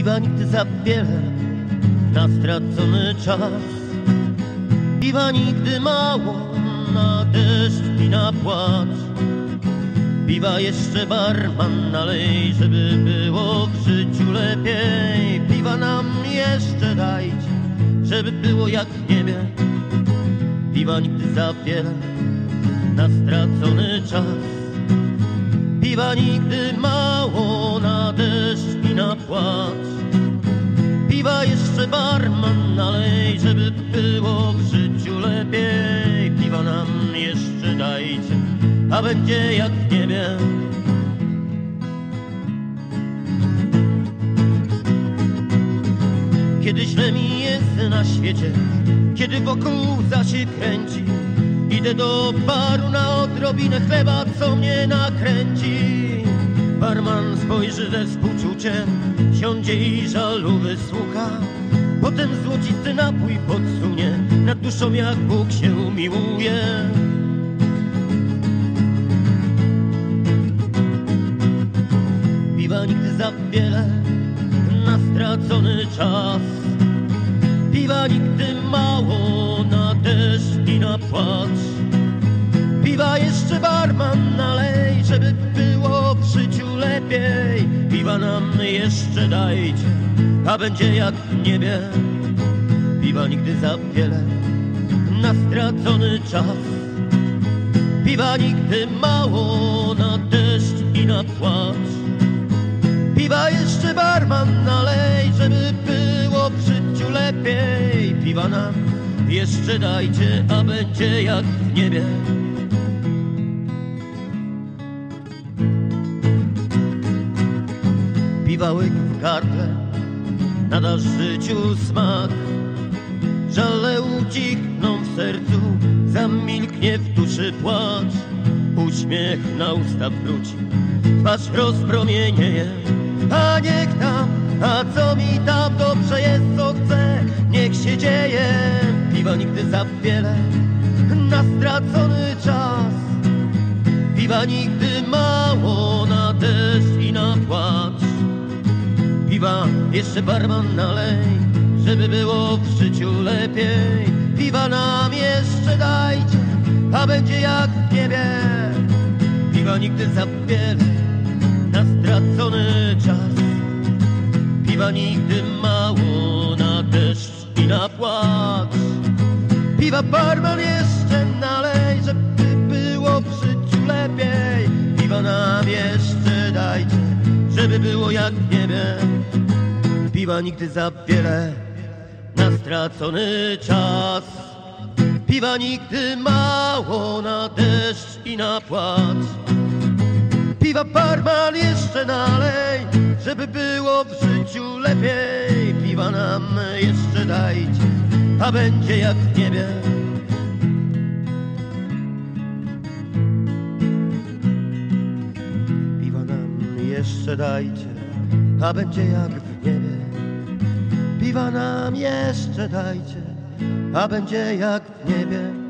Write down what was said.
Piwa nigdy za wiele na stracony czas. Piwa nigdy mało na deszcz i na płacz. Piwa jeszcze barman nalej, żeby było w życiu lepiej. Piwa nam jeszcze dajcie, żeby było jak w niebie. Piwa nigdy za wiele na stracony czas. Piwa nigdy mało na deszcz i na płacz. Piwa jeszcze barman nalej, żeby było w życiu lepiej. Piwa nam jeszcze dajcie, a będzie jak w niebie. Kiedy źle mi jest na świecie, kiedy wokół za się kręci, idę do baru na odrobinę chleba, co mnie nakręci. Spojrzy ze współczuciem, siądzie i żalu wysłucha. Potem złocisty napój podsunie, nad duszą jak Bóg się umiłuje. Piwa nigdy za wiele na stracony czas. Piwa nigdy mało na deszcz i na płacz. Piwa jeszcze barman nalej, żeby jeszcze dajcie, a będzie jak w niebie. Piwa nigdy za wiele na stracony czas. Piwa nigdy mało na deszcz i na płacz. Piwa jeszcze barman nalej, żeby było w życiu lepiej. Piwa nam jeszcze dajcie, a będzie jak w niebie. Piwa w gardle nada życiu smak. Żale ucichną w sercu, zamilknie w duszy płacz. Uśmiech na usta wróci, twarz rozpromienieje. A niech tam, a co mi tam dobrze jest, co chcę, niech się dzieje. Piwa nigdy za wiele na stracony czas. Piwa nigdy mało jeszcze barman nalej, żeby było w życiu lepiej. Piwa nam jeszcze dajcie, a będzie jak w niebie. Piwa nigdy za wiele na stracony czas. Piwa nigdy mało na deszcz i na płacz. Piwa barman jeszcze nalej, żeby było w życiu lepiej. Piwa nam jeszcze dajcie, żeby było jak w niebie. Piwa nigdy za wiele na stracony czas. Piwa nigdy mało na deszcz i na płacz. Piwa barman jeszcze nalej, żeby było w życiu lepiej. Piwa nam jeszcze dajcie, a będzie jak w niebie. Piwa nam jeszcze dajcie, a będzie jak w. Piwa nam jeszcze dajcie, a będzie jak w niebie.